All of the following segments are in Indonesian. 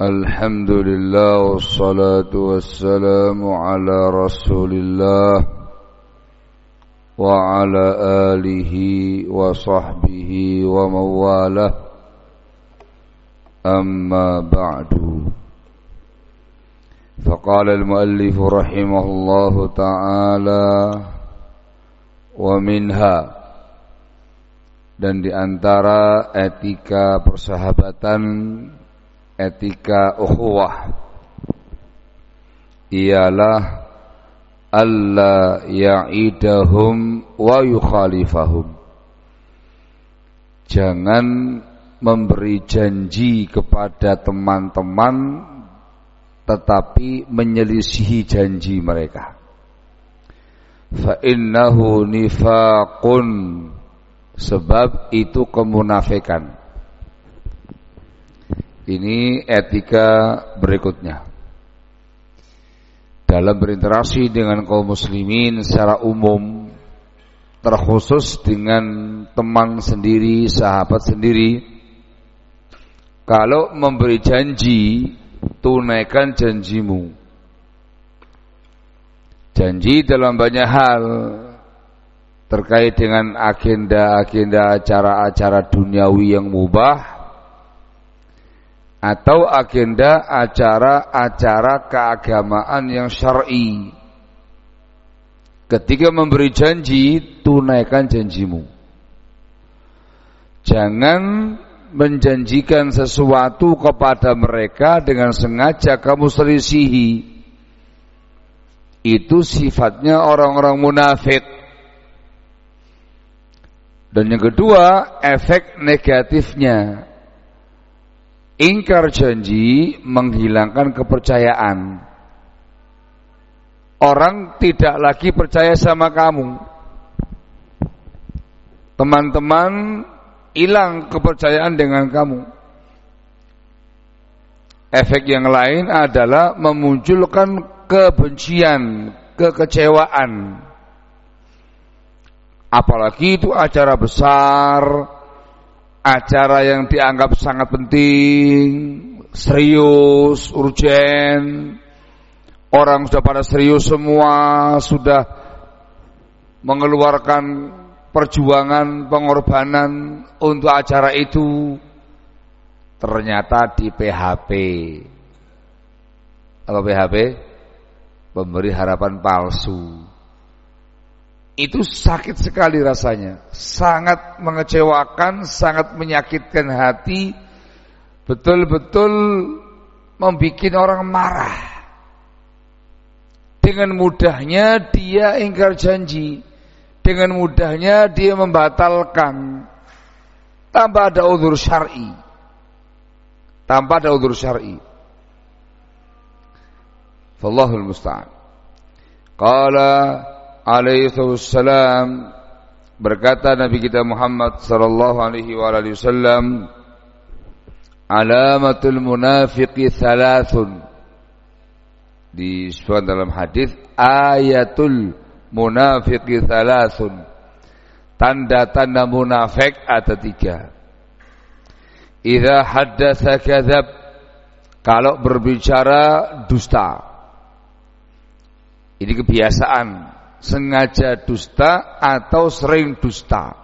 الحمد لله والصلاة والسلام على رسول الله وعلى آله وصحبه ومن والاه أما بعد فقال المؤلف رحمه الله تعالى ومنها dan diantara etika persahabatan etika ukhuwah. Ialah alla ya'idahum wa yukhalifahum. Jangan memberi janji kepada teman-teman tetapi menyelisihi janji mereka. Fa innahu nifaqun. Sebab itu kemunafikan ini etika berikutnya. Dalam berinteraksi dengan kaum muslimin secara umum, terkhusus dengan teman sendiri, sahabat sendiri, kalau memberi janji, tunaikan janjimu. Janji dalam banyak hal terkait dengan agenda-agenda acara-acara duniawi yang mubah atau agenda acara-acara keagamaan yang syar'i. Ketika memberi janji, tunaikan janjimu. Jangan menjanjikan sesuatu kepada mereka dengan sengaja kamu selisihi. Itu sifatnya orang-orang munafik. Dan yang kedua, efek negatifnya Ingkar janji menghilangkan kepercayaan. Orang tidak lagi percaya sama kamu. Teman-teman hilang kepercayaan dengan kamu. Efek yang lain adalah memunculkan kebencian, kekecewaan. Apalagi itu acara besar, acara yang dianggap sangat penting, serius, urgen, orang sudah pada serius semua, sudah mengeluarkan perjuangan, pengorbanan untuk acara itu, ternyata di PHP. Apa PHP? Pemberi harapan palsu itu sakit sekali rasanya, sangat mengecewakan, sangat menyakitkan hati, betul-betul membuat orang marah. Dengan mudahnya dia ingkar janji, dengan mudahnya dia membatalkan, tanpa ada udur syar'i, tanpa ada udur syar'i. Fallahul musta'an. Qala alaihi salam berkata Nabi kita Muhammad sallallahu alaihi wasallam alamatul munafiqi thalathun. Disebutkan dalam hadis ayatul munafiqi thalathun. Tanda-tanda munafik ada tiga. Idza haddatsa kadzab. Kalau berbicara dusta. Ini kebiasaan sengaja dusta atau sering dusta.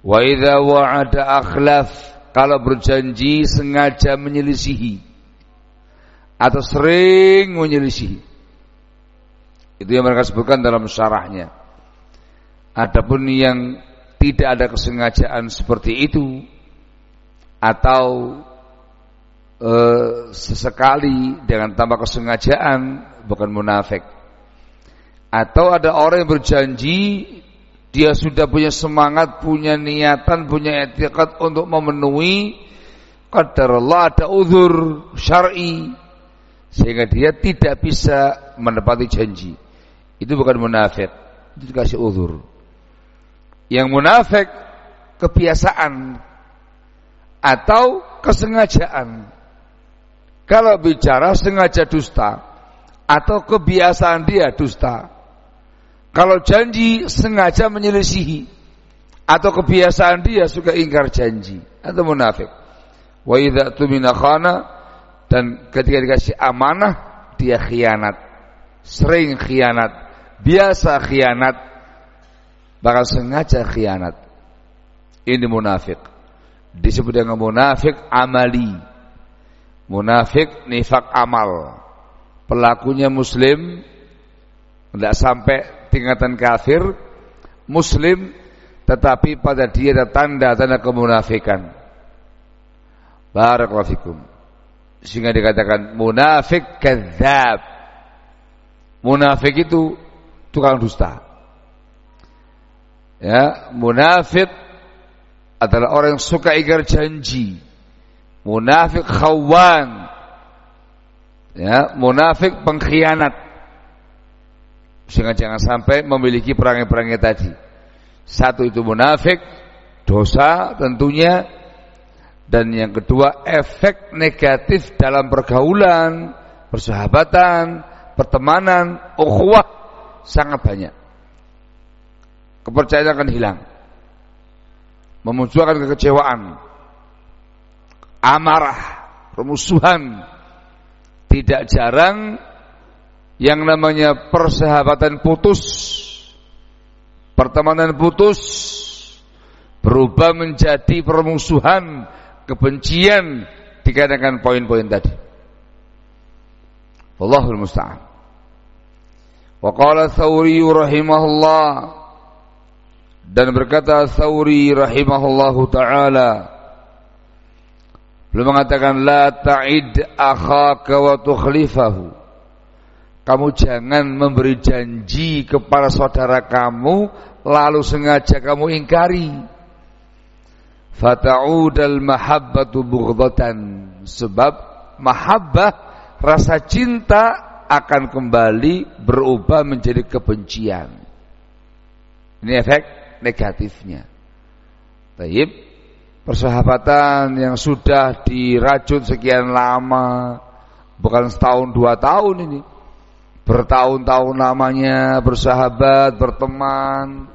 Wa idza wa'ada akhlaf kalau berjanji sengaja menyelisihi atau sering menyelisihi. Itu yang mereka sebutkan dalam syarahnya. Adapun yang tidak ada kesengajaan seperti itu atau e, sesekali dengan tanpa kesengajaan bukan munafik atau ada orang yang berjanji dia sudah punya semangat, punya niatan, punya etikat untuk memenuhi qadar Allah ada uzur syar'i sehingga dia tidak bisa menepati janji. Itu bukan munafik, itu dikasih uzur. Yang munafik kebiasaan atau kesengajaan. Kalau bicara sengaja dusta atau kebiasaan dia dusta. Kalau janji sengaja menyelisihi atau kebiasaan dia suka ingkar janji atau munafik. Wa idza tumina khana dan ketika dikasih amanah dia khianat. Sering khianat, biasa khianat, bahkan sengaja khianat. Ini munafik. Disebut dengan munafik amali. Munafik nifak amal. Pelakunya muslim tidak sampai tingkatan kafir, muslim tetapi pada dia ada tanda-tanda kemunafikan. Barakallahu fikum. Sehingga dikatakan munafik kadzab. Munafik itu tukang dusta. Ya, munafik adalah orang yang suka ingkar janji. Munafik khawan. Ya, munafik pengkhianat. Sehingga jangan sampai memiliki perangai-perangai tadi. Satu itu munafik, dosa tentunya dan yang kedua efek negatif dalam pergaulan, persahabatan, pertemanan, ukhuwah sangat banyak. Kepercayaan akan hilang. Memunculkan kekecewaan, amarah, permusuhan. Tidak jarang yang namanya persahabatan putus pertemanan putus berubah menjadi permusuhan, kebencian dikarenakan poin-poin tadi. Wallahul musta'an. Wa qala Thawri rahimahullah dan berkata Thawri rahimahullahu taala beliau mengatakan la ta'id akhaka wa tukhlifahu kamu jangan memberi janji kepada saudara kamu lalu sengaja kamu ingkari. Fata'udal mahabbatu bughdatan sebab mahabbah rasa cinta akan kembali berubah menjadi kebencian. Ini efek negatifnya. Taib persahabatan yang sudah dirajut sekian lama bukan setahun dua tahun ini bertahun-tahun lamanya bersahabat, berteman,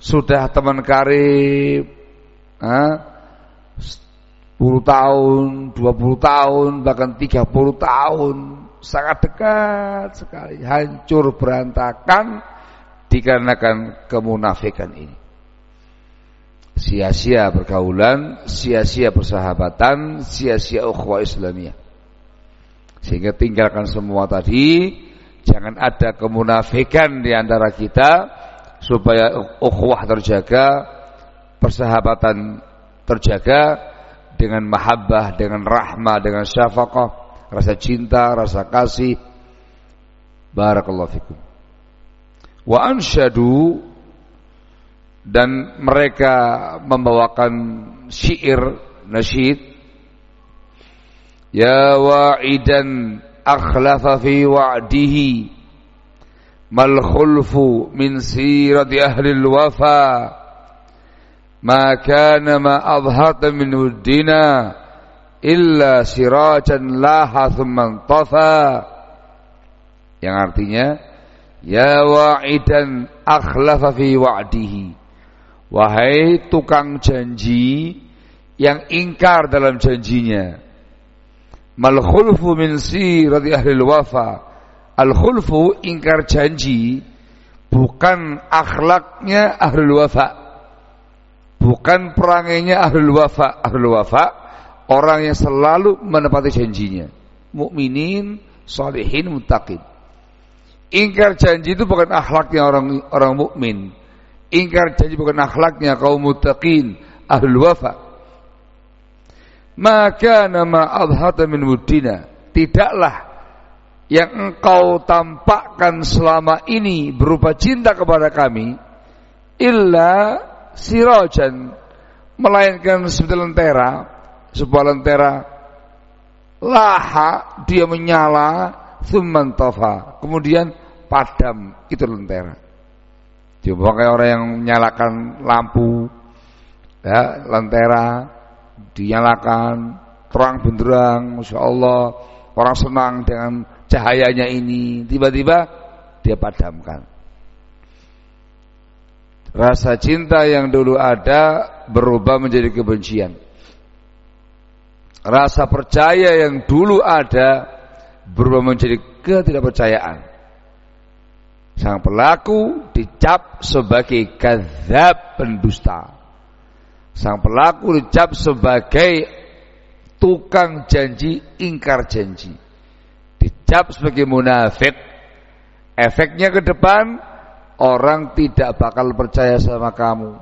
sudah teman karib, eh, 10 tahun, 20 tahun, bahkan 30 tahun, sangat dekat sekali, hancur berantakan dikarenakan kemunafikan ini. Sia-sia pergaulan, sia-sia persahabatan, sia-sia ukhuwah Islamiyah. Sehingga tinggalkan semua tadi, Jangan ada kemunafikan di antara kita supaya ukhuwah terjaga, persahabatan terjaga dengan mahabbah, dengan rahmah, dengan syafaqah, rasa cinta, rasa kasih. Barakallahu fikum. Wa ansyadu dan mereka membawakan syair nasyid ya wa'idan akhlafa fi wa'dihi mal khulfu min sirati ahli al-wafa ma kana ma adhata min wuddina illa sirajan laha thumma tafa yang artinya ya wa'idan akhlafa fi wa'dihi. Wahai tukang janji yang ingkar dalam janjinya. Mal khulfu min sirati ahli wafa. Al khulfu ingkar janji bukan akhlaknya ahli wafa. Bukan perangainya ahli wafa. Ahli wafa orang yang selalu menepati janjinya. Mukminin, salihin, muttaqin. Ingkar janji itu bukan akhlaknya orang orang mukmin. Ingkar janji bukan akhlaknya kaum muttaqin, ahli wafa maka nama adhata min wudina tidaklah yang engkau tampakkan selama ini berupa cinta kepada kami illa sirajan melainkan seperti lentera sebuah lentera laha dia menyala thumman tafa kemudian padam itu lentera. Coba kayak orang yang menyalakan lampu ya lentera dinyalakan terang benderang, masya Allah orang senang dengan cahayanya ini, tiba-tiba dia padamkan. Rasa cinta yang dulu ada berubah menjadi kebencian. rasa percaya yang dulu ada berubah menjadi ketidakpercayaan. Sang pelaku dicap sebagai kadzab pendusta. Sang pelaku dicap sebagai tukang janji, ingkar janji. Dicap sebagai munafik. Efeknya ke depan orang tidak bakal percaya sama kamu.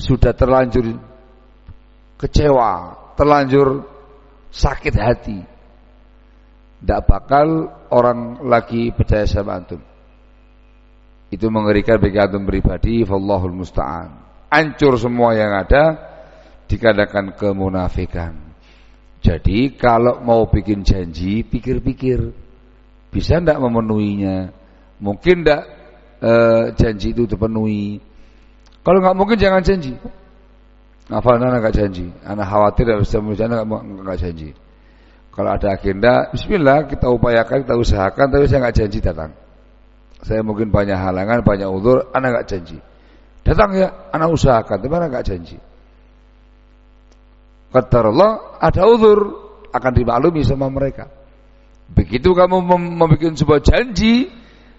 Sudah terlanjur kecewa, terlanjur sakit hati. Tidak bakal orang lagi percaya sama antum. Itu mengerikan bagi antum pribadi, Wallahul musta'an. Hancur semua yang ada dikatakan kemunafikan. Jadi kalau mau bikin janji, pikir-pikir. Bisa tidak memenuhinya? Mungkin tidak e, janji itu terpenuhi. Kalau nggak mungkin jangan janji. Apa anak nggak janji? Anak khawatir tidak bisa memenuhi, anak nggak janji. Kalau ada agenda, Bismillah kita upayakan, kita usahakan, tapi saya nggak janji datang. Saya mungkin banyak halangan, banyak udur, anak nggak janji. Datang ya, anak usahakan, tapi anak nggak janji. Kata Allah, ada udur akan dimaklumi sama mereka. Begitu kamu membuat sebuah janji,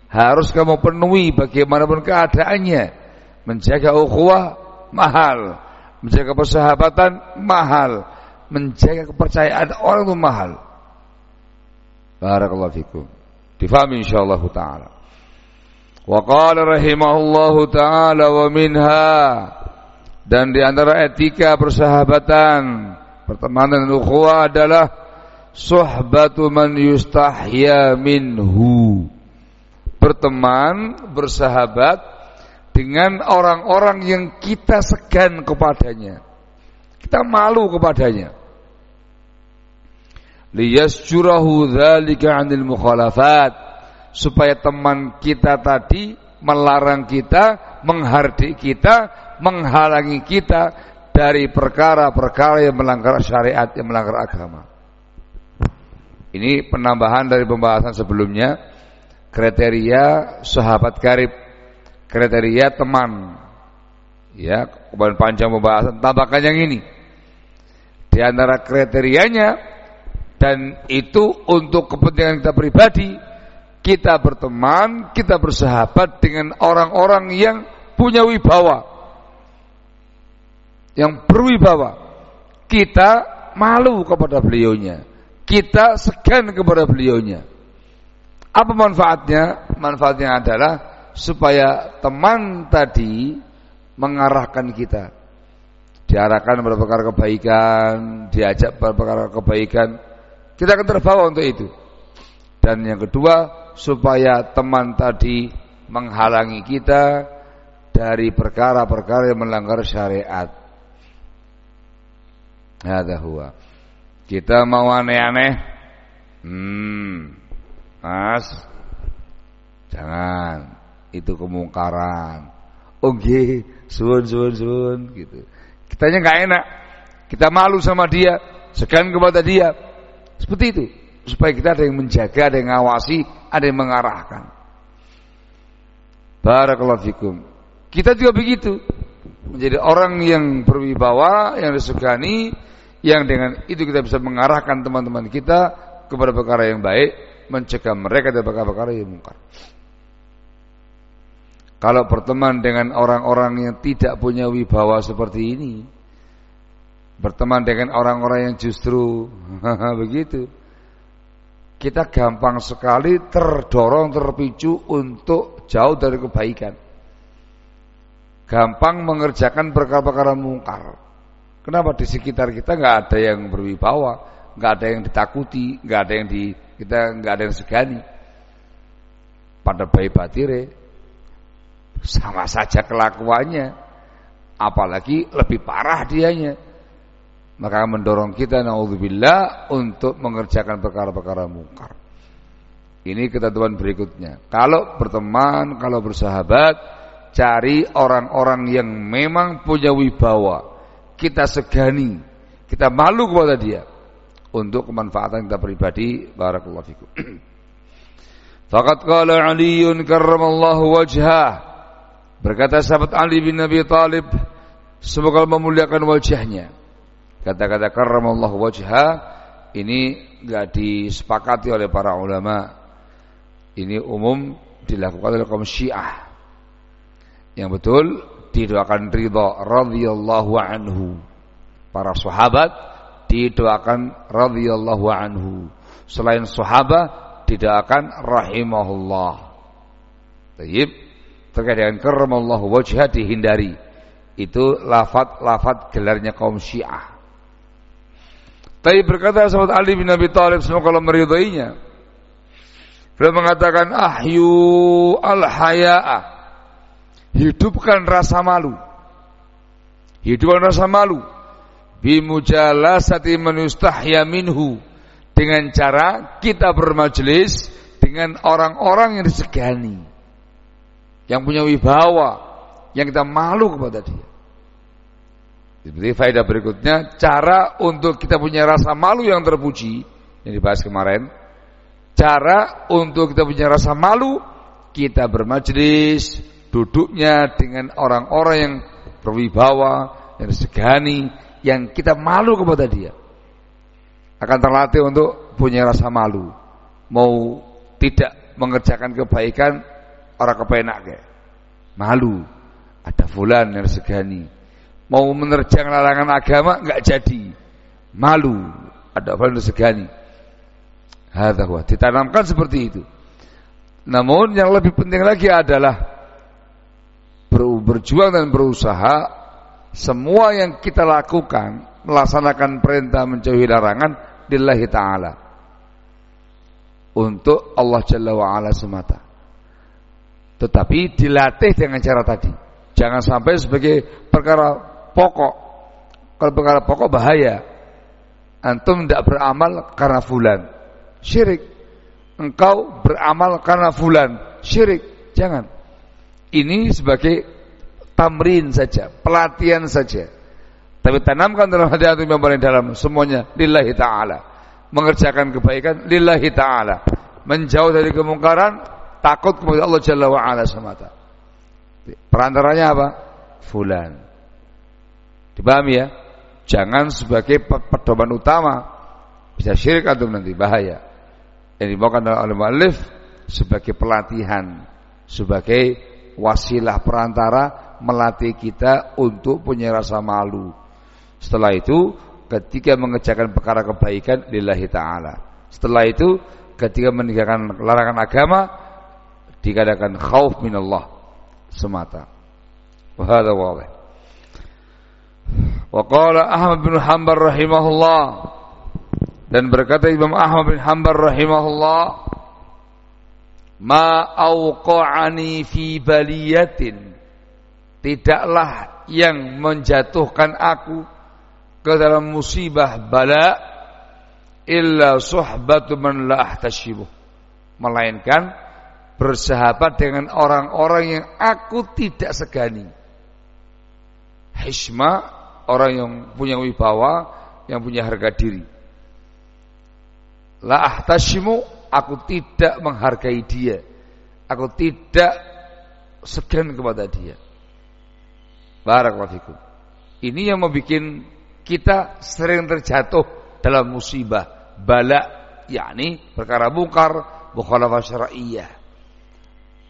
harus kamu penuhi bagaimanapun keadaannya. Menjaga ukhuwah mahal, menjaga persahabatan mahal, menjaga kepercayaan orang itu mahal. Barakallahu fikum. Difahami insyaallah taala. Wa qala rahimahullahu taala wa minha dan di antara etika persahabatan, pertemanan dan ukhuwah adalah suhbatu man yustahya minhu. Berteman, bersahabat dengan orang-orang yang kita segan kepadanya. Kita malu kepadanya liyasjurahu dzalika 'anil mukhalafat supaya teman kita tadi melarang kita, menghardik kita, menghalangi kita dari perkara-perkara yang melanggar syariat, yang melanggar agama. Ini penambahan dari pembahasan sebelumnya kriteria sahabat karib, kriteria teman. Ya, kemudian panjang pembahasan tambahkan yang ini. Di antara kriterianya dan itu untuk kepentingan kita pribadi kita berteman, kita bersahabat dengan orang-orang yang punya wibawa. Yang berwibawa. Kita malu kepada beliaunya. Kita segan kepada beliaunya. Apa manfaatnya? manfaatnya adalah supaya teman tadi mengarahkan kita. Diarahkan pada perkara kebaikan diajak pada perkara kebaikan. Kita akan terbawa untuk itu. Dan yang kedua, supaya teman tadi menghalangi kita dari perkara-perkara yang melanggar syariat. Ada huwa. Kita mau aneh-aneh. Hmm. Mas. Jangan. Itu kemungkaran. Oke, suun suun suun gitu. Kitanya nggak enak. Kita malu sama dia, segan kepada dia. Seperti itu. Supaya kita ada yang menjaga, ada yang mengawasi, ada yang mengarahkan. Barakallahu fikum. Kita juga begitu. Menjadi orang yang berwibawa, yang disegani, yang dengan itu kita bisa mengarahkan teman-teman kita kepada perkara yang baik, mencegah mereka dari perkara-perkara yang mungkar. Kalau berteman dengan orang-orang yang tidak punya wibawa seperti ini, berteman dengan orang-orang yang justru begitu kita gampang sekali terdorong terpicu untuk jauh dari kebaikan. Gampang mengerjakan perkara-perkara mungkar. Kenapa di sekitar kita nggak ada yang berwibawa nggak ada yang ditakuti nggak ada yang di kita nggak ada yang segani pada bayi batire. Sama saja kelakuannya apalagi lebih parah dianya maka mendorong kita naudzubillah untuk mengerjakan perkara-perkara mungkar. Ini ketentuan berikutnya. Kalau berteman, kalau bersahabat, cari orang-orang yang memang punya wibawa. Kita segani, kita malu kepada dia untuk kemanfaatan kita pribadi. Barakallahu fikum. Faqad qala Aliun karramallahu wajhah. Berkata sahabat Ali bin Abi Talib, semoga memuliakan wajahnya. Kata-kata karramallahu wajha ini enggak disepakati oleh para ulama. Ini umum dilakukan oleh kaum Syiah. Yang betul didoakan ridha radhiyallahu anhu. Para sahabat didoakan radhiyallahu anhu. Selain sahabat didoakan rahimahullah. Tayyib terkait dengan karramallahu wajha dihindari. Itu lafat-lafat gelarnya kaum Syiah. Tapi berkata sahabat Ali bin Abi Thalib semoga Allah meridainya. Beliau mengatakan ahyu al-haya'a. Hidupkan rasa malu. Hidupkan rasa malu. Bimujalasati manustahya minhu. Dengan cara kita bermajelis dengan orang-orang yang disegani. Yang punya wibawa. Yang kita malu kepada dia. Seperti faedah berikutnya, cara untuk kita punya rasa malu yang terpuji yang dibahas kemarin. Cara untuk kita punya rasa malu, kita bermajlis, duduknya dengan orang-orang yang berwibawa, yang disegani, yang kita malu kepada dia. Akan terlatih untuk punya rasa malu. Mau tidak mengerjakan kebaikan, orang kepenak kayak. Malu. Ada fulan yang disegani mau menerjang larangan agama nggak jadi. Malu. Ada orang segani hadza ditanamkan seperti itu. Namun yang lebih penting lagi adalah berjuang dan berusaha semua yang kita lakukan melaksanakan perintah menjauhi larangan lillahi taala. Untuk Allah Jalla wa ala semata. Tetapi dilatih dengan cara tadi. Jangan sampai sebagai perkara pokok. Kalau perkara pokok bahaya. Antum tidak beramal karena fulan. Syirik. Engkau beramal karena fulan. Syirik. Jangan. Ini sebagai tamrin saja, pelatihan saja. Tapi tanamkan dalam hati antum yang paling dalam semuanya lillahi taala. Mengerjakan kebaikan lillahi taala. Menjauh dari kemungkaran takut kepada Allah Jalla wa ala semata. Perantaranya apa? Fulan. Dipahami ya? Jangan sebagai pedoman utama. Bisa syirik atau nanti bahaya. Yang dibawakan oleh mu'alif sebagai pelatihan, sebagai wasilah perantara melatih kita untuk punya rasa malu. Setelah itu ketika mengerjakan perkara kebaikan lillahi taala. Setelah itu ketika meninggalkan larangan agama dikatakan khauf minallah semata. Wahada wadih. Wa Ahmad bin Hanbal rahimahullah. Dan berkata Imam Ahmad bin Hanbal rahimahullah ma auqa'ani fi baliyatin. Tidaklah yang menjatuhkan aku ke dalam musibah bala illa suhbatu man la ahtashibuh melainkan bersahabat dengan orang-orang yang aku tidak segani hishma orang yang punya wibawa, yang punya harga diri. La ahtashimu, aku tidak menghargai dia. Aku tidak segan kepada dia. Barakallahu Ini yang membuat kita sering terjatuh dalam musibah, bala, yakni perkara mungkar, mukhalafah syar'iyyah.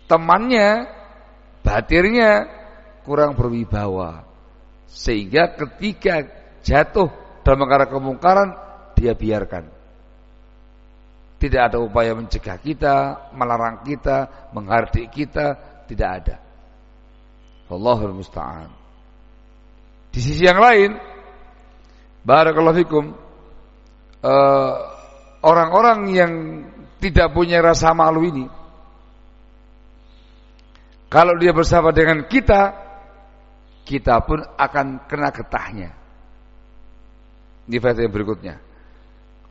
Temannya, batirnya kurang berwibawa sehingga ketika jatuh dalam perkara kemungkaran dia biarkan. Tidak ada upaya mencegah kita, melarang kita, menghardik kita, tidak ada. Allahul musta'an. Di sisi yang lain, barakallahu fikum eh, orang-orang uh, yang tidak punya rasa malu ini kalau dia bersama dengan kita kita pun akan kena getahnya. Ini yang berikutnya.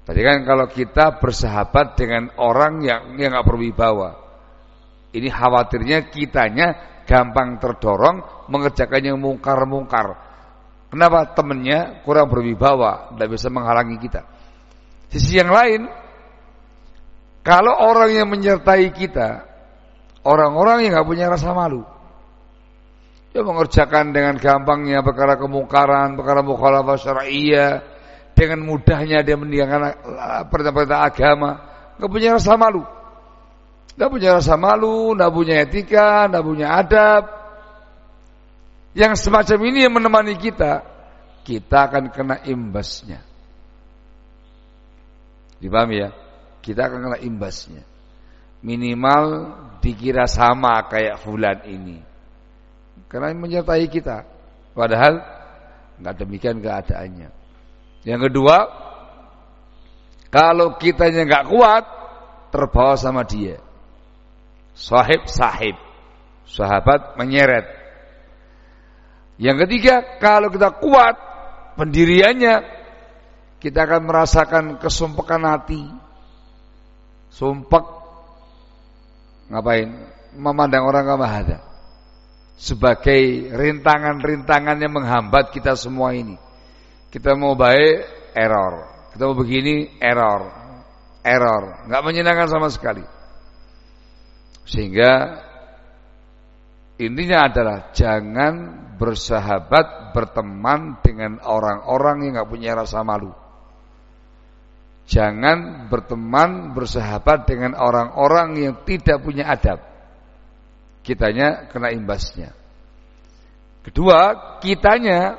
Tadi kan kalau kita bersahabat dengan orang yang yang nggak berwibawa, ini khawatirnya kitanya gampang terdorong mengerjakan yang mungkar-mungkar. Kenapa temennya kurang berwibawa, tidak bisa menghalangi kita. Sisi yang lain, kalau orang yang menyertai kita, orang-orang yang nggak punya rasa malu, Ya mengerjakan dengan gampangnya perkara kemungkaran, perkara mukhalafah syar'iyyah, dengan mudahnya dia meninggalkan perintah-perintah agama, nggak punya rasa malu. Nggak punya rasa malu, nggak punya etika, nggak punya adab. Yang semacam ini yang menemani kita, kita akan kena imbasnya. Dipahami ya? Kita akan kena imbasnya. Minimal dikira sama kayak fulan ini. Karena menyertai kita. Padahal nggak demikian keadaannya. Yang kedua, kalau kitanya nggak kuat, terbawa sama dia. Sahib sahib. Sahabat menyeret. Yang ketiga, kalau kita kuat pendiriannya, kita akan merasakan kesumpekan hati. Sumpek ngapain? Memandang orang kama ada. Sebagai rintangan-rintangan yang menghambat kita semua ini. Kita mau baik, error. Kita mau begini, error. Error. Nggak menyenangkan sama sekali. Sehingga intinya adalah jangan bersahabat, berteman dengan orang-orang yang nggak punya rasa malu. Jangan berteman, bersahabat dengan orang-orang yang tidak punya adab. Kitanya kena imbasnya. Kedua, kitanya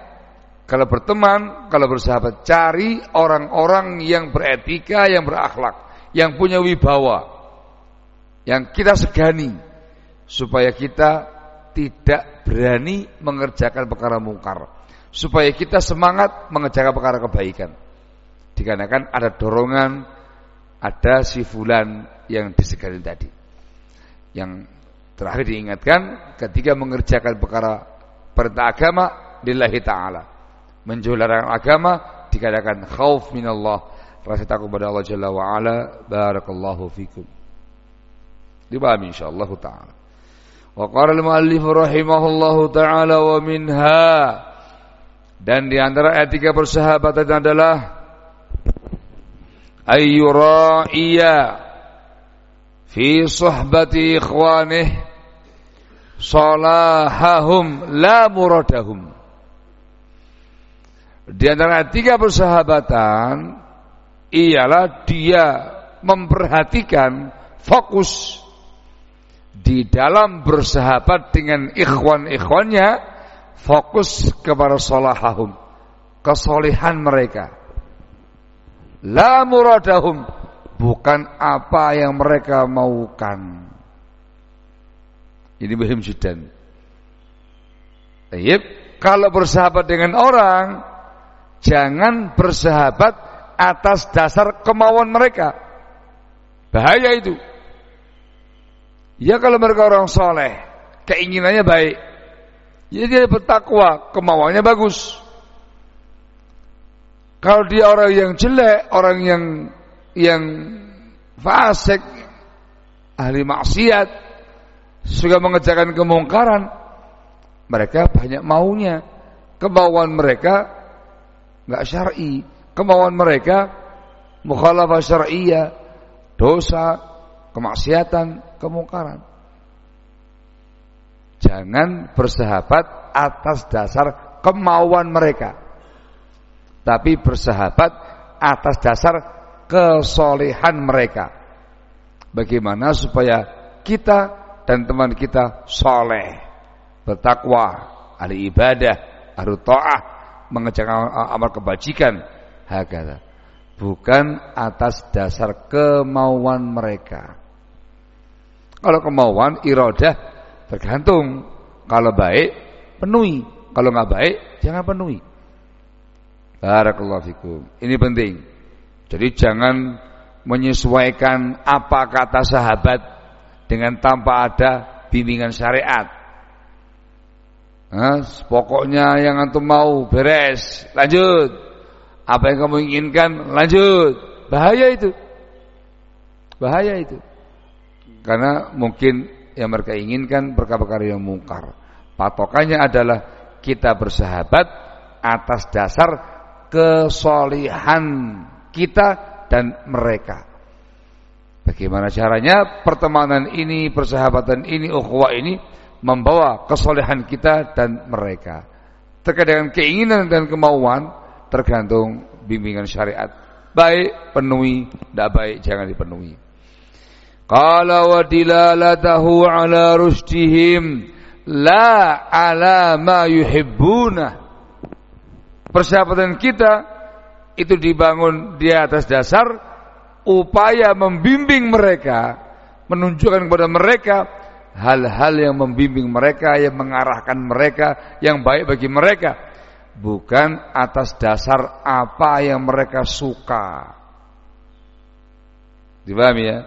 kalau berteman, kalau bersahabat, cari orang-orang yang beretika, yang berakhlak, yang punya wibawa yang kita segani supaya kita tidak berani mengerjakan perkara mungkar supaya kita semangat mengerjakan perkara kebaikan dikarenakan ada dorongan ada si fulan yang disegani tadi yang terakhir diingatkan ketika mengerjakan perkara perintah agama lillahi ta'ala. Menjual agama dikatakan khauf minallah rasa takut kepada Allah Jalla wa'ala barakallahu fikum. Dipahami insyaallah taala. Wa qala al-muallif rahimahullahu taala wa minha. Dan di antara etika persahabatan adalah ayyura'iya fi suhbati ikhwanih salahahum la muradahum. Di antara tiga persahabatan ialah dia memperhatikan fokus di dalam bersahabat dengan ikhwan-ikhwannya fokus kepada solahahum kesolehan mereka. La muradahum bukan apa yang mereka maukan. Ini bahim jidan Tayyib, kalau bersahabat dengan orang jangan bersahabat atas dasar kemauan mereka. Bahaya itu. Ya kalau mereka orang soleh, keinginannya baik, ya dia bertakwa, kemauannya bagus. Kalau dia orang yang jelek, orang yang yang fasik, ahli maksiat, suka mengerjakan kemungkaran, mereka banyak maunya. Kemauan mereka nggak syar'i, kemauan mereka mukhalafah syar'iyah, dosa, kemaksiatan, kemungkaran. Jangan bersahabat atas dasar kemauan mereka. Tapi bersahabat atas dasar kesolehan mereka. Bagaimana supaya kita dan teman kita soleh, bertakwa, ahli ibadah, ahli ta'ah, mengerjakan amal kebajikan, hakata. Bukan atas dasar kemauan mereka. Kalau kemauan iradah tergantung. Kalau baik penuhi, kalau nggak baik jangan penuhi. Barakallahu fikum. Ini penting. Jadi jangan menyesuaikan apa kata sahabat dengan tanpa ada bimbingan syariat. Nah, pokoknya yang antum mau beres, lanjut. Apa yang kamu inginkan, lanjut. Bahaya itu. Bahaya itu. Karena mungkin yang mereka inginkan perkara-perkara yang mungkar. Patokannya adalah kita bersahabat atas dasar kesolihan kita dan mereka. Bagaimana caranya pertemanan ini, persahabatan ini, ukhuwah ini membawa kesolehan kita dan mereka. Terkait dengan keinginan dan kemauan tergantung bimbingan syariat. Baik penuhi, tidak baik jangan dipenuhi. Qala wa dilalatahu ala la ala ma yuhibbuna. Persahabatan kita itu dibangun di atas dasar upaya membimbing mereka, menunjukkan kepada mereka hal-hal yang membimbing mereka, yang mengarahkan mereka, yang baik bagi mereka, bukan atas dasar apa yang mereka suka. Dipahami ya?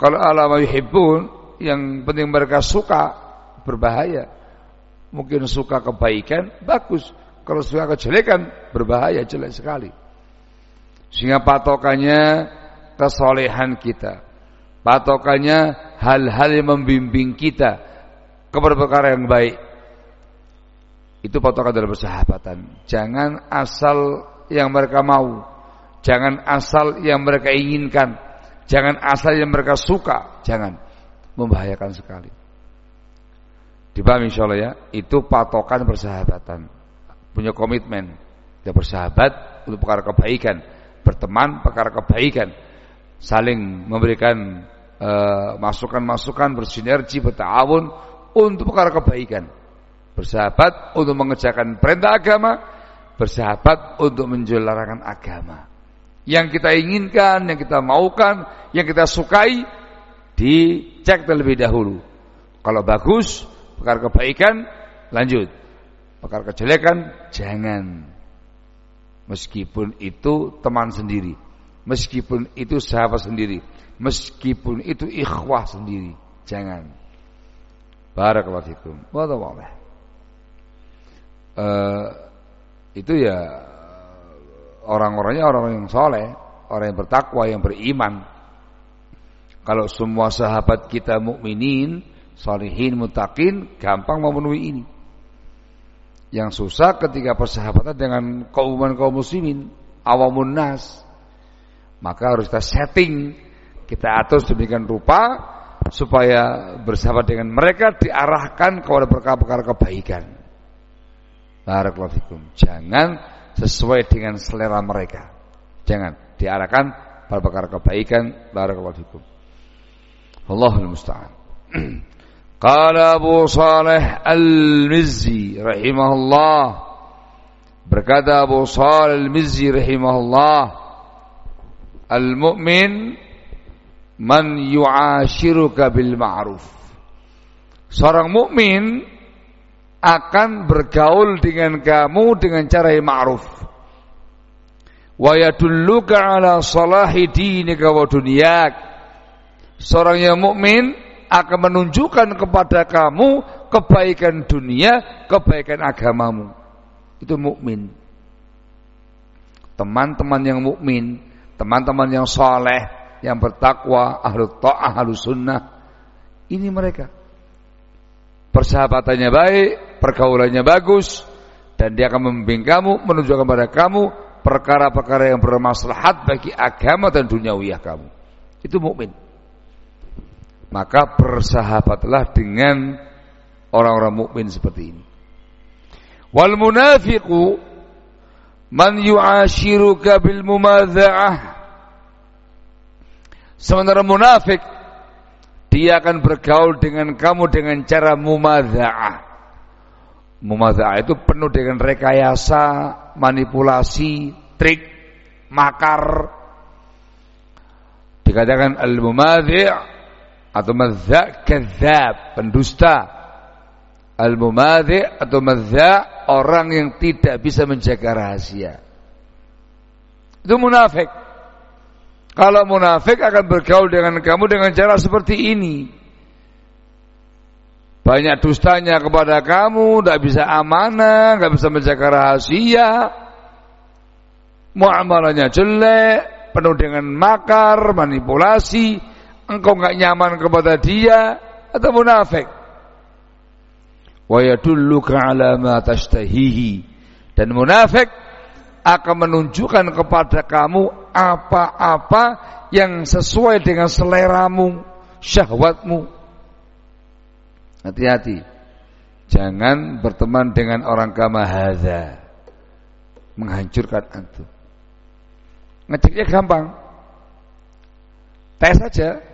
Kalau alama yuhibbun yang penting mereka suka berbahaya. Mungkin suka kebaikan bagus. Kalau suka kejelekan berbahaya jelek sekali. Sehingga patokannya kesolehan kita. Patokannya hal-hal yang membimbing kita kepada perkara yang baik. Itu patokan dalam persahabatan. Jangan asal yang mereka mau. Jangan asal yang mereka inginkan Jangan asal yang mereka suka, jangan membahayakan sekali. Dipahami insya Allah ya, itu patokan persahabatan. Punya komitmen, kita bersahabat untuk perkara kebaikan, berteman perkara kebaikan, saling memberikan eh, masukan-masukan, uh, bersinergi, bertawun untuk perkara kebaikan. Bersahabat untuk mengerjakan perintah agama, bersahabat untuk menjual larangan agama yang kita inginkan, yang kita maukan, yang kita sukai dicek terlebih dahulu. Kalau bagus, perkara kebaikan lanjut. Perkara kejelekan jangan. Meskipun itu teman sendiri, meskipun itu sahabat sendiri, meskipun itu ikhwah sendiri, jangan. Barakallahu fikum. Uh, itu ya orang-orangnya orang yang soleh, orang yang bertakwa, yang beriman. Kalau semua sahabat kita mukminin, solihin, mutakin, gampang memenuhi ini. Yang susah ketika persahabatan dengan kauman kaum muslimin, awamun nas. Maka harus kita setting, kita atur sedemikian rupa supaya bersahabat dengan mereka diarahkan kepada perkara-perkara kebaikan. Barakallahu. Jangan sesuai dengan selera mereka. Jangan diarahkan pada perkara kebaikan. Barakallahu fikum. Allahul musta'an. Qala Abu Saleh Al-Mizzi rahimahullah berkata Abu Saleh Al-Mizzi rahimahullah Al-mu'min man yu'ashiruka bil ma'ruf. Seorang mukmin akan bergaul dengan kamu dengan cara yang ma'ruf. Wa yadulluka ala salahi dinika wa dunyak. Seorang yang mukmin akan menunjukkan kepada kamu kebaikan dunia, kebaikan agamamu. Itu mukmin. Teman-teman yang mukmin, teman-teman yang saleh, yang bertakwa, ahlu ta'ah, ahlu sunnah. Ini mereka. Persahabatannya baik, pergaulannya bagus dan dia akan membimbing kamu menunjukkan kepada kamu perkara-perkara yang bermaslahat bagi agama dan duniawiyah kamu. Itu mukmin. Maka bersahabatlah dengan orang-orang mukmin seperti ini. Wal munafiqu man yu'ashiruka bil mumadza'ah. Sementara munafik dia akan bergaul dengan kamu dengan cara mumadza'ah. Mumadza'ah itu penuh dengan rekayasa, manipulasi, trik, makar. Dikatakan al-mumadzi' atau madza' kadzab, pendusta. Al-mumadzi' atau madza' orang yang tidak bisa menjaga rahasia. Itu munafik. Kalau munafik akan bergaul dengan kamu dengan cara seperti ini. Banyak dustanya kepada kamu, tidak bisa amanah, nggak bisa menjaga rahasia. Muamalahnya jelek, penuh dengan makar, manipulasi. Engkau nggak nyaman kepada dia atau munafik. Wa yadulluka ala ma tashtahihi. Dan munafik akan menunjukkan kepada kamu apa-apa yang sesuai dengan seleramu, syahwatmu, Hati-hati. Jangan berteman dengan orang kama hadza. Menghancurkan antum. ngeceknya gampang. Tes saja.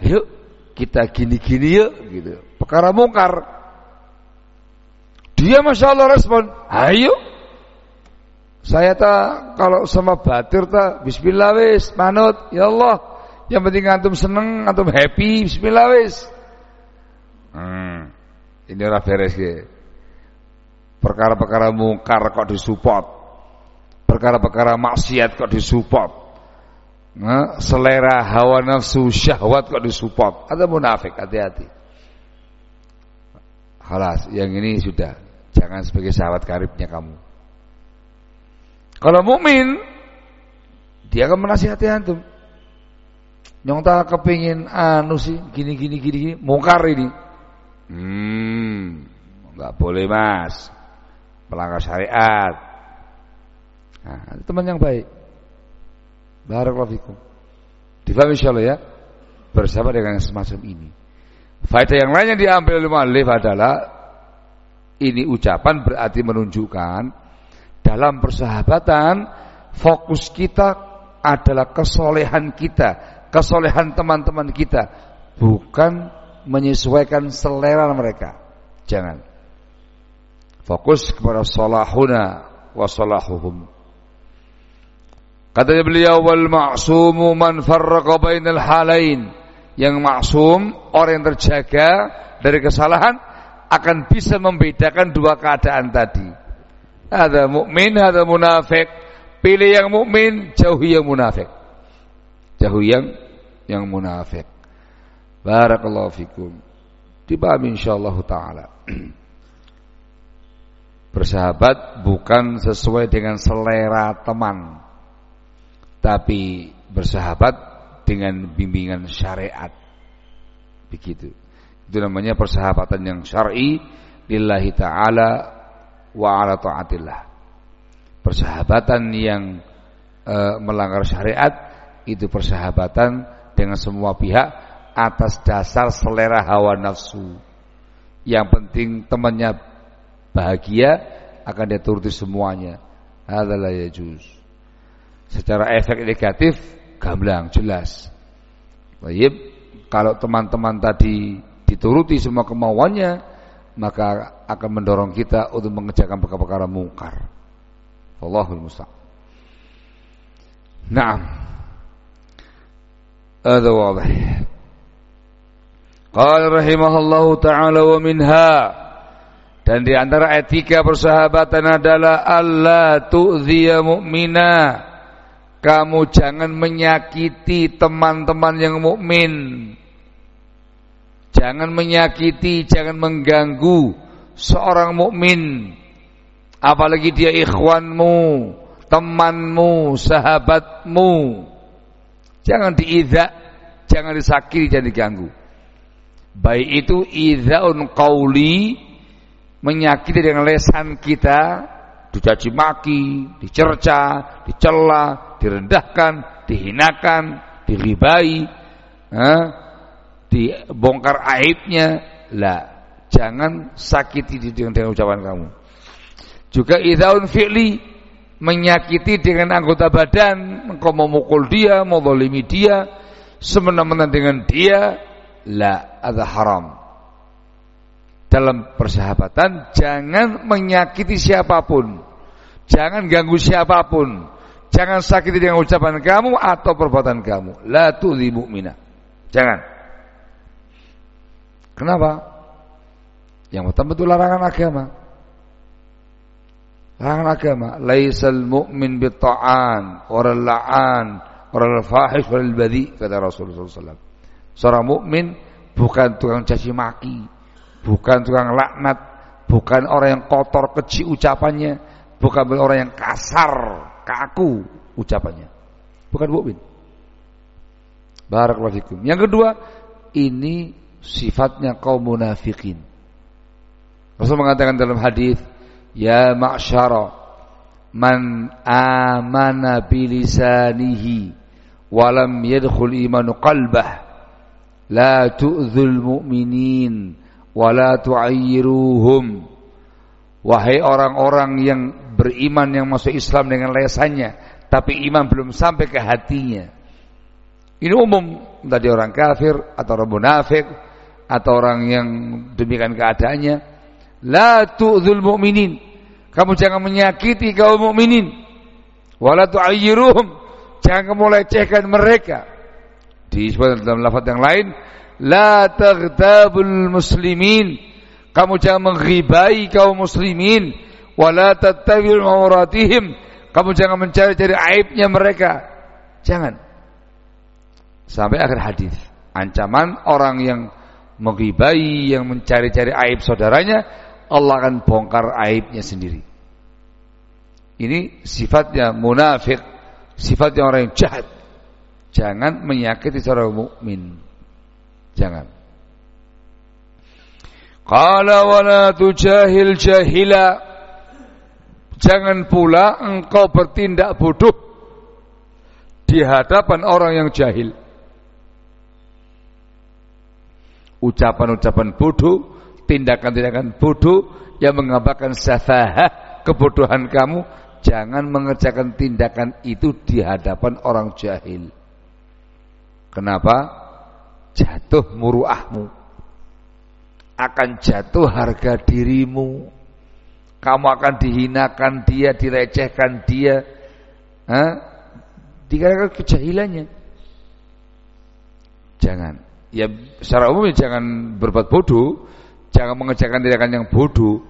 Yuk kita gini-gini yuk gitu. Perkara mungkar. Dia masya Allah respon, ayo. Saya tak kalau sama batir tak Bismillah wis manut ya Allah. Yang penting antum seneng, antum happy, Bismillah wis. Hmm. Ini ora beres ya. Perkara-perkara mungkar kok disupport. Perkara-perkara maksiat kok disupport. Nah, selera hawa nafsu syahwat kok disupport. Ada munafik, hati-hati. Halas, yang ini sudah. Jangan sebagai sahabat karibnya kamu. Kalau mukmin dia akan menasihati antum. Nyong tak kepingin anu sih gini gini gini gini mungkar ini. Hmm, nggak boleh mas melanggar syariat. Nah, teman yang baik. Barakallahu fikum. Difahami insyaallah ya. Bersama dengan yang semacam ini. Faedah yang lain yang diambil oleh muallif adalah ini ucapan berarti menunjukkan dalam persahabatan fokus kita adalah kesolehan kita, kesolehan teman-teman kita, bukan menyesuaikan selera mereka. Jangan. Fokus kepada salahuna wa salahuhum. Kata beliau wal ma'sumu man farraqa bainal halain. Yang maksum orang yang terjaga dari kesalahan akan bisa membedakan dua keadaan tadi. Ada mukmin, ada munafik. Pilih yang mukmin, jauhi yang munafik. Jauhi yang yang munafik. Barakallahu fikum. Dipahami insyaallah taala. Bersahabat bukan sesuai dengan selera teman Tapi bersahabat dengan bimbingan syariat Begitu Itu namanya persahabatan yang syar'i Lillahi ta'ala wa ala ta'atillah Persahabatan yang e, melanggar syariat Itu persahabatan dengan semua pihak Atas dasar selera hawa nafsu Yang penting temannya bahagia akan dia turuti semuanya. Adalah ya juz. Secara efek negatif gamblang jelas. Baik, kalau teman-teman tadi dituruti semua kemauannya, maka akan mendorong kita untuk mengerjakan perkara-perkara mungkar. Allahul musta'an. Naam. Ada wadih. Qala rahimahullahu ta'ala wa minha dan di antara etika persahabatan adalah Allah tu'ziya mu'mina. Kamu jangan menyakiti teman-teman yang mukmin. Jangan menyakiti, jangan mengganggu seorang mukmin. Apalagi dia ikhwanmu, temanmu, sahabatmu. Jangan diidak, jangan disakiti, jangan diganggu. Baik itu idzaun qauli menyakiti dengan lesan kita, dicaci maki, dicerca, dicela, direndahkan, dihinakan, diribai, eh, dibongkar aibnya, lah jangan sakiti dengan, dengan ucapan kamu. Juga idaun fi'li menyakiti dengan anggota badan, engkau memukul dia, memolimi dia, semena-mena dengan dia, lah ada haram dalam persahabatan jangan menyakiti siapa pun. Jangan ganggu siapa pun. Jangan sakiti dengan ucapan kamu atau perbuatan kamu. La tu'li mu'mina. Jangan. Kenapa? Yang pertama itu larangan agama. Larangan agama. Laisal mu'min bitta'an, oral la'an, oral fahish, oral badi, kata Rasulullah SAW. Seorang mukmin bukan tukang caci maki, bukan tukang laknat, bukan orang yang kotor kecil ucapannya, bukan orang yang kasar, kaku ucapannya. Bukan mukmin. Barakallahu fikum. Yang kedua, ini sifatnya kaum munafikin. Rasul mengatakan dalam hadis, "Ya ma'syara man amana bilisanihi walam yadkhul imanu qalbah la tu'dzul mu'minin wala tu'ayyiruhum wahai orang-orang yang beriman yang masuk Islam dengan lesannya tapi iman belum sampai ke hatinya. Ini umum tadi orang kafir atau orang munafik atau orang yang demikian keadaannya. La tu'dzul mu'minin. Kamu jangan menyakiti kaum mukminin. Wala tu'ayyiruhum. Jangan kamu lecehkan mereka. Disebut dalam lafaz yang lain, la taghtabul muslimin. Kamu jangan menghibai kaum muslimin. Wala tattabi'ul auratihim. Kamu jangan mencari-cari aibnya mereka. Jangan. Sampai akhir hadis. Ancaman orang yang menghibai, yang mencari-cari aib saudaranya, Allah akan bongkar aibnya sendiri. Ini sifatnya munafik, sifatnya orang yang jahat. Jangan menyakiti seorang mukmin. Jangan. Qala wala tujahil jahila. Jangan pula engkau bertindak bodoh di hadapan orang yang jahil. ucapan-ucapan bodoh, tindakan-tindakan bodoh yang mengabarkan safahah, kebodohan kamu, jangan mengerjakan tindakan itu di hadapan orang jahil. Kenapa? Jatuh muruahmu. Akan jatuh harga dirimu. Kamu akan dihinakan dia, direcehkan dia. Dikarenakan kejahilannya. Jangan ya secara umum ya jangan berbuat bodoh, jangan mengerjakan tindakan yang bodoh.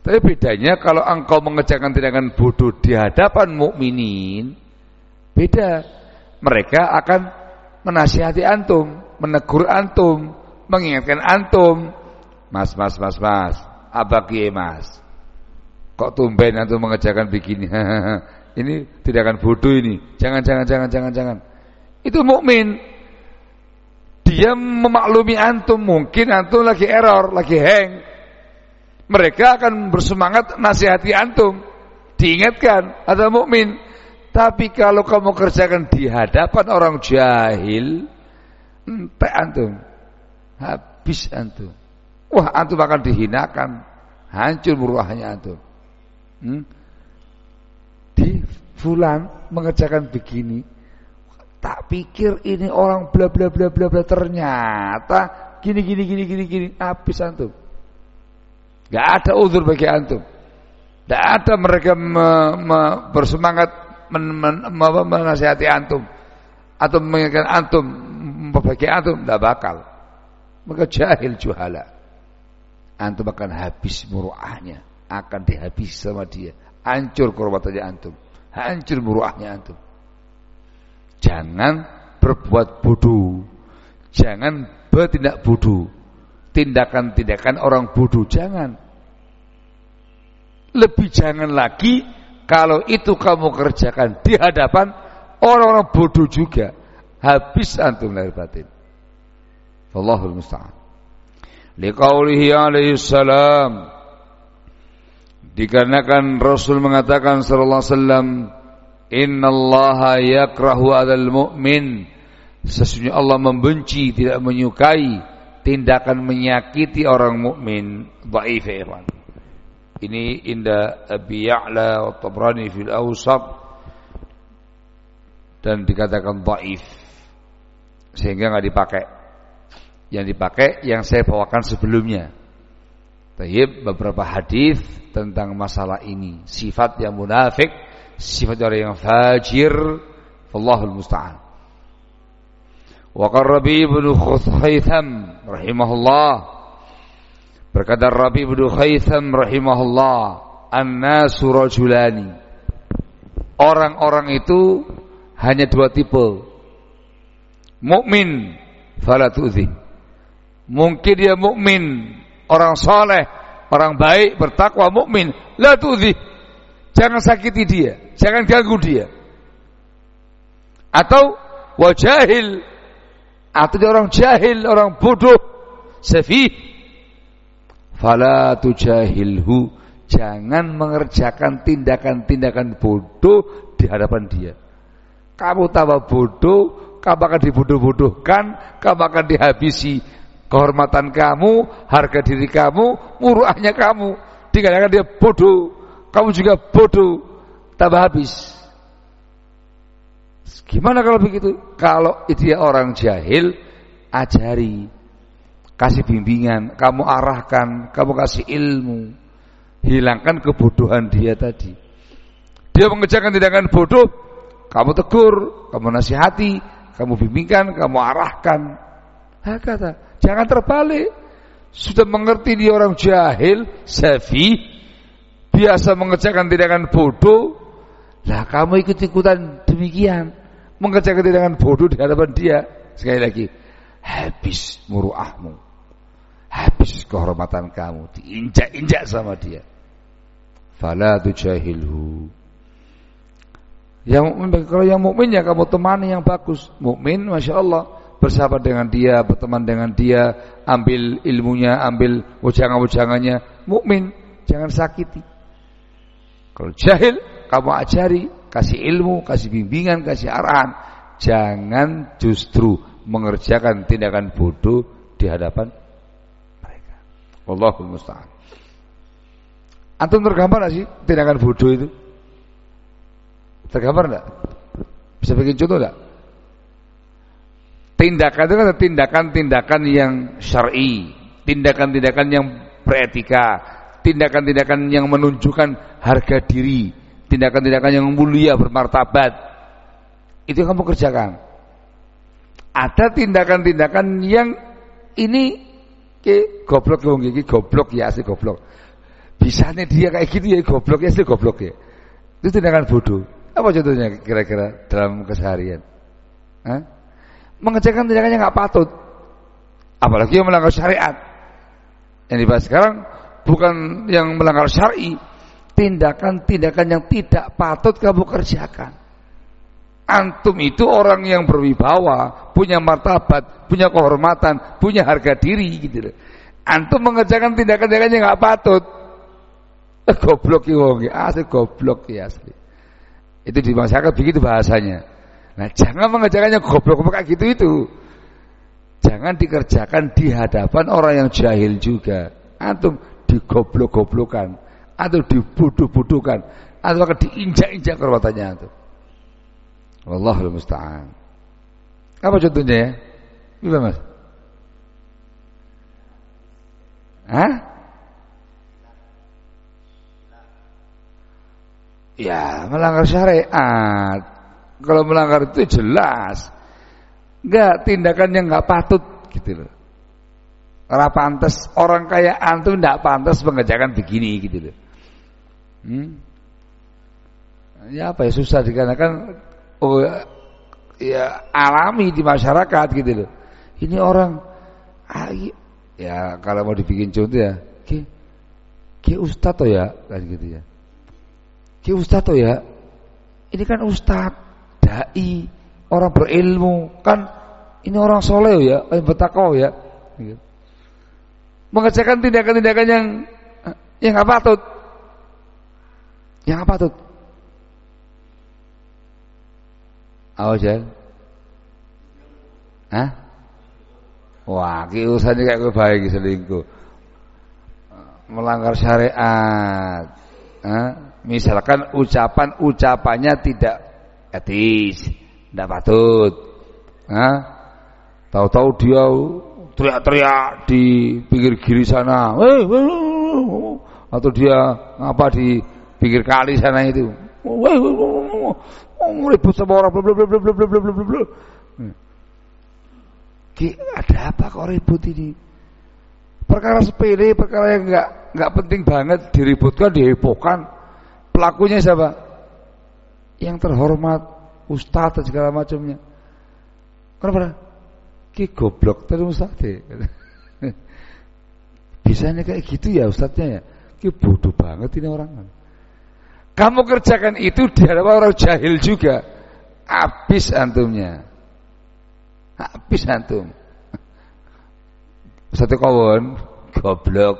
Tapi bedanya kalau engkau mengerjakan tindakan bodoh di hadapan mukminin, beda. Mereka akan menasihati antum, menegur antum, mengingatkan antum. Mas, mas, mas, mas, apa kie mas? Kok tumben antum mengerjakan begini? ini tindakan bodoh ini. Jangan, jangan, jangan, jangan, jangan. Itu mukmin dia memaklumi antum, mungkin antum lagi error, lagi hang. Mereka akan bersemangat nasihati antum, diingatkan, ada mukmin. Tapi kalau kamu kerjakan di hadapan orang jahil, entek antum, habis antum. Wah, antum akan dihinakan, hancur muruahnya antum. Hmm? Di fulan mengerjakan begini, Tak pikir ini orang bla bla bla bla bla ternyata gini gini gini gini gini habis antum. Gak ada uzur bagi antum. Gak ada mereka me, me, bersemangat men, men, me, menasihati antum atau mengingatkan antum bagi antum tidak bakal. Maka jahil juhala. Antum akan habis muruahnya, akan dihabis sama dia. Hancur korbatannya antum, hancur muruahnya antum. Jangan berbuat bodoh. Jangan bertindak bodoh. Tindakan-tindakan orang bodoh jangan. Lebih jangan lagi kalau itu kamu kerjakan di hadapan orang-orang bodoh juga. Habis antum lahir batin. Allahul musta'an. Liqaulihi alaihi salam dikarenakan Rasul mengatakan sallallahu alaihi wasallam Innallaha yakrahu adal mu'min. Sesungguhnya Allah membenci Tidak menyukai Tindakan menyakiti orang mukmin. Dhaif ya Ini indah Abi Ya'la wa Tabrani fil Awsab Dan dikatakan dhaif. Sehingga nggak dipakai. Yang dipakai yang saya bawakan sebelumnya Tayyib beberapa hadis tentang masalah ini. Sifat yang munafik sifat orang yang fajir. Allahul musta'an. Wa Rabi bin Khaytham rahimahullah. Berkata Rabi bin Khaytham rahimahullah an-nasu rajulani. Orang-orang itu hanya dua tipe. Mukmin fala tu'zi mungkin dia mukmin orang soleh orang baik bertakwa mukmin la tu'zi jangan sakiti dia Jangan ganggu dia. Atau wajahil atau dia orang jahil, orang bodoh, sefih. Fala tujahilhu. Jangan mengerjakan tindakan-tindakan bodoh di hadapan dia. Kamu tambah bodoh, kamu akan dibodoh-bodohkan, kamu akan dihabisi kehormatan kamu, harga diri kamu, murahnya kamu. Dikarenakan dia bodoh, kamu juga bodoh tambah habis. Gimana kalau begitu? Kalau dia orang jahil, ajari, kasih bimbingan, kamu arahkan, kamu kasih ilmu, hilangkan kebodohan dia tadi. Dia mengerjakan tindakan bodoh, kamu tegur, kamu nasihati, kamu bimbingkan, kamu arahkan. Hakata, jangan terbalik. Sudah mengerti dia orang jahil, safi, biasa mengerjakan tindakan bodoh, lah kamu ikut-ikutan demikian mengerjakan tindakan bodoh di hadapan dia. Sekali lagi, habis muruahmu. Habis kehormatan kamu diinjak-injak sama dia. Fala tujahilhu. Yang kalau yang mukmin ya kamu temani yang bagus. Mukmin, masya Allah bersahabat dengan dia, berteman dengan dia, ambil ilmunya, ambil ujangan-ujangannya. Mukmin, jangan sakiti. Kalau jahil, kamu ajari, kasih ilmu, kasih bimbingan, kasih arahan. Jangan justru mengerjakan tindakan bodoh di hadapan mereka. Allahul musta'an. Antum tergambar gak sih tindakan bodoh itu? Tergambar enggak? Bisa bikin contoh enggak? Tindakan itu kan tindakan-tindakan yang syar'i, tindakan-tindakan yang beretika, tindakan-tindakan yang menunjukkan harga diri, tindakan-tindakan yang mulia bermartabat. Itu kamu kerjakan. Ada tindakan-tindakan yang ini ke goblok wong iki goblok ya asli goblok. Bisanya dia kayak gitu ya goblok ya asli goblok ya. Itu tindakan bodoh. Apa contohnya kira-kira dalam keseharian? Hah? Mengerjakan tindakan yang nggak patut apalagi yang melanggar syariat yang dibahas sekarang bukan yang melanggar syari tindakan-tindakan yang tidak patut kamu kerjakan. Antum itu orang yang berwibawa, punya martabat, punya kehormatan, punya harga diri gitu loh. Antum mengerjakan tindakan-tindakan yang nggak patut. Eh, goblok ya asli goblok ya asli. Itu di masyarakat begitu bahasanya. Nah, jangan mengerjakannya goblok kayak gitu itu. Jangan dikerjakan di hadapan orang yang jahil juga. Antum digoblok-goblokan atau dibuduh-buduhkan atau akan diinjak-injak kekuatannya itu. Wallahul musta'an. Apa contohnya ya? Gimana Mas? Hah? Ya, melanggar syariat. Kalau melanggar itu jelas. Enggak tindakan yang enggak patut gitu loh. Ora pantas orang kaya antum enggak pantas mengerjakan begini gitu loh. Hmm? Ya apa ya susah dikarenakan oh ya alami di masyarakat gitu loh. Ini orang ah, ya kalau mau dibikin contoh ya, ki ki toh ya kan gitu ya. Ki toh ya. Ini kan ustad, dai, orang berilmu, kan ini orang soleh ya, yang bertakwa ya. Gitu. Mengerjakan tindakan-tindakan yang yang apa patut yang apa tuh? Apa Jan? Hah? Wah, ki urusannya kayak gue baik selingkuh. Melanggar syariat. Hah? Misalkan ucapan-ucapannya tidak etis, tidak patut. Nah, tahu-tahu dia teriak-teriak di pinggir kiri sana, weh, weh, atau dia apa di pinggir kali sana itu, weh, weh, weh, oh, ribut sama orang, blablabla. Hmm. Ki, ada apa kok ribut ini? Perkara sepele, perkara yang enggak enggak penting banget diributkan, dihebohkan. Pelakunya siapa? Yang terhormat, ustaz dan segala macamnya. Kenapa? Ki goblok terus ustaz. Bisanya kayak gitu ya ustaznya ya. Ki bodoh banget ini orang. Kamu kerjakan itu di hadapan orang jahil juga. Habis antumnya. Habis antum. Ustaz kawan goblok.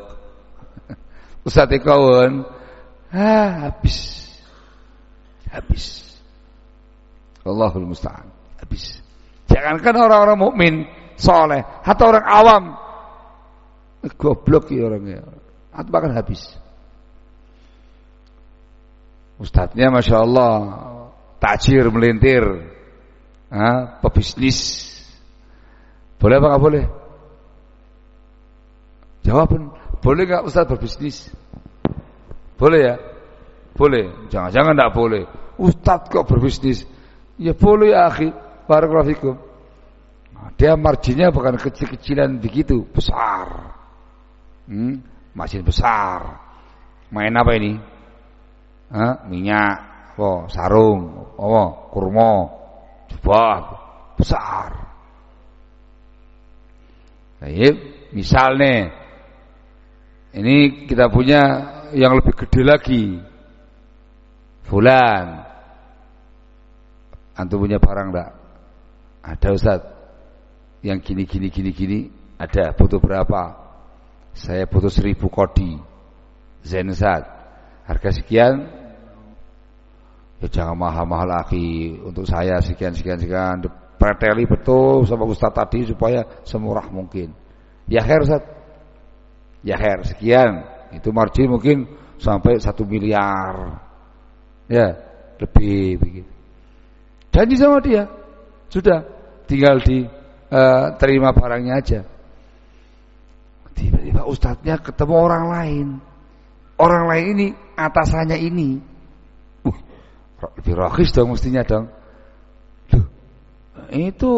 Ustaz kawan ah, habis. Habis. Allahul musta'an. Habis. Jangankan orang-orang mukmin soleh, atau orang awam goblok ya orangnya. Atau bahkan habis. Ustadznya Masya Allah Takjir melintir ah, pebisnis. Boleh apa nggak boleh? Jawaban, boleh nggak Ustaz berbisnis? Boleh ya? Boleh. Jangan-jangan tidak boleh. Ustaz kok berbisnis? Ya boleh ya akhi. Barakallahu fikum. Nah, dia marginnya bukan kecil-kecilan begitu, besar. Hmm, margin besar. Main apa ini? Hah? Minyak, oh, sarung, oh, kurma, jubah, besar. Baik, misalnya ini kita punya yang lebih gede lagi. Fulan. Antum punya barang enggak? Ada Ustaz. Yang gini gini gini gini ada butuh berapa? Saya butuh seribu kodi. Zensat. Harga sekian. Ya jangan mahal-mahal lagi untuk saya sekian sekian sekian preteli betul sama Ustaz tadi supaya semurah mungkin. Ya khair Ustaz. Ya khair sekian. Itu margin mungkin sampai satu miliar. Ya, lebih begitu. Janji sama dia. Sudah, tinggal di uh, terima barangnya aja. Tiba-tiba ustadznya ketemu orang lain. Orang lain ini atasannya ini. Uh, lebih rohis dong mestinya dong. Loh, itu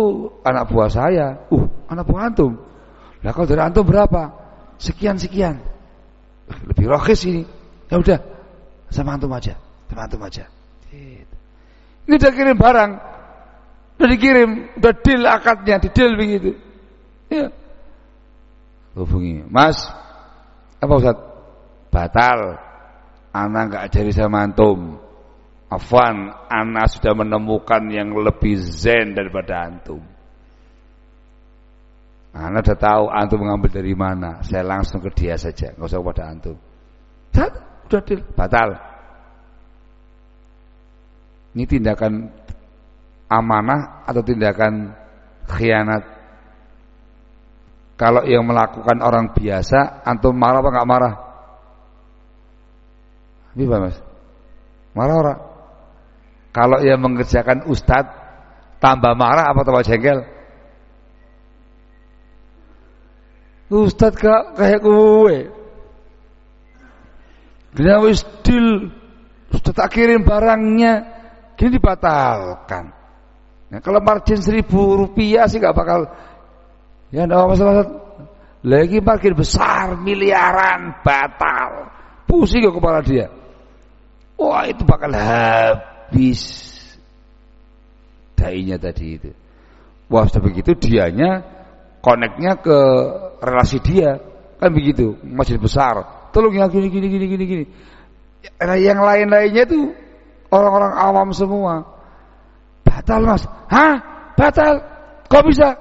anak buah saya. Uh, anak buah antum. Lah kalau dari antum berapa? Sekian sekian. Lebih rohis ini. Ya udah, sama antum aja. Teman-teman aja. Gitu. Ini udah kirim barang. Udah dikirim, udah deal akadnya, di deal begitu. Ya. Hubungi, Mas, apa Ustaz? Batal. Anak nggak jadi sama antum. Afwan, anak sudah menemukan yang lebih zen daripada antum. Anak sudah tahu antum mengambil dari mana. Saya langsung ke dia saja, nggak usah kepada antum. Ustaz, udah deal, batal. Ini tindakan amanah atau tindakan khianat? Kalau yang melakukan orang biasa, antum marah apa enggak marah? Bisa mas? Marah orang? Kalau yang mengerjakan ustad, tambah marah apa tambah jengkel? Ustad kak kayak gue. Dia wis deal, Ustad tak kirim barangnya, ini dibatalkan. Nah, kalau margin seribu rupiah sih nggak bakal ya enggak masalah. Lagi margin besar miliaran batal. Pusing ke kepala dia. Wah itu bakal habis dainya tadi itu. Wah sudah begitu dianya koneknya ke relasi dia kan begitu masih besar. Tolong ya gini gini gini gini gini. Yang lain-lainnya itu Orang-orang awam semua. Batal mas. Hah? Batal? Kok bisa?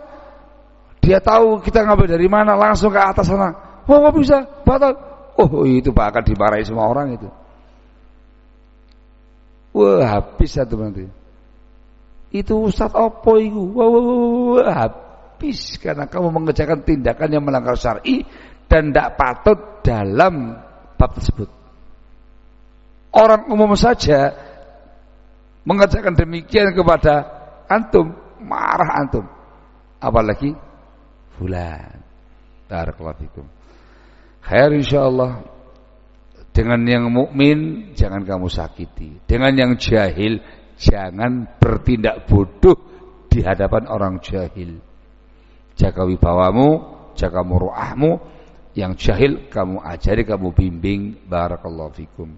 Dia tahu kita ngambil dari mana langsung ke atas sana. Oh kok bisa? Batal? Oh itu bahkan dimarahi semua orang itu. Wah habis satu nanti. Itu Ustaz opo itu? Wah, wah, wah, wah, habis karena kamu mengerjakan tindakan yang melanggar syar'i dan tidak patut dalam bab tersebut. Orang umum saja mengerjakan demikian kepada antum, marah antum. Apalagi fulan. Barakallahu fikum. Khair insyaallah. Dengan yang mukmin jangan kamu sakiti. Dengan yang jahil jangan bertindak bodoh di hadapan orang jahil. Jaga wibawamu, jaga muruahmu. Yang jahil kamu ajari, kamu bimbing. Barakallahu fikum.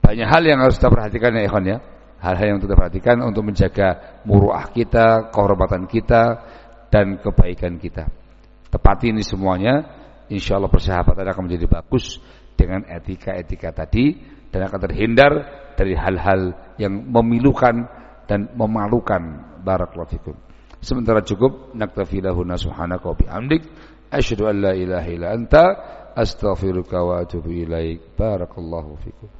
Banyak hal yang harus kita perhatikan ya ikhwan ya hal-hal yang kita perhatikan untuk menjaga muruah kita, kehormatan kita dan kebaikan kita. Tepati ini semuanya, insya Allah persahabatan akan menjadi bagus dengan etika-etika tadi dan akan terhindar dari hal-hal yang memilukan dan memalukan. Barakallahu fikum. Sementara cukup naktafi lahuna subhanaka wa bihamdik asyhadu an la ilaha illa anta astaghfiruka wa atubu ilaik. Barakallahu fikum.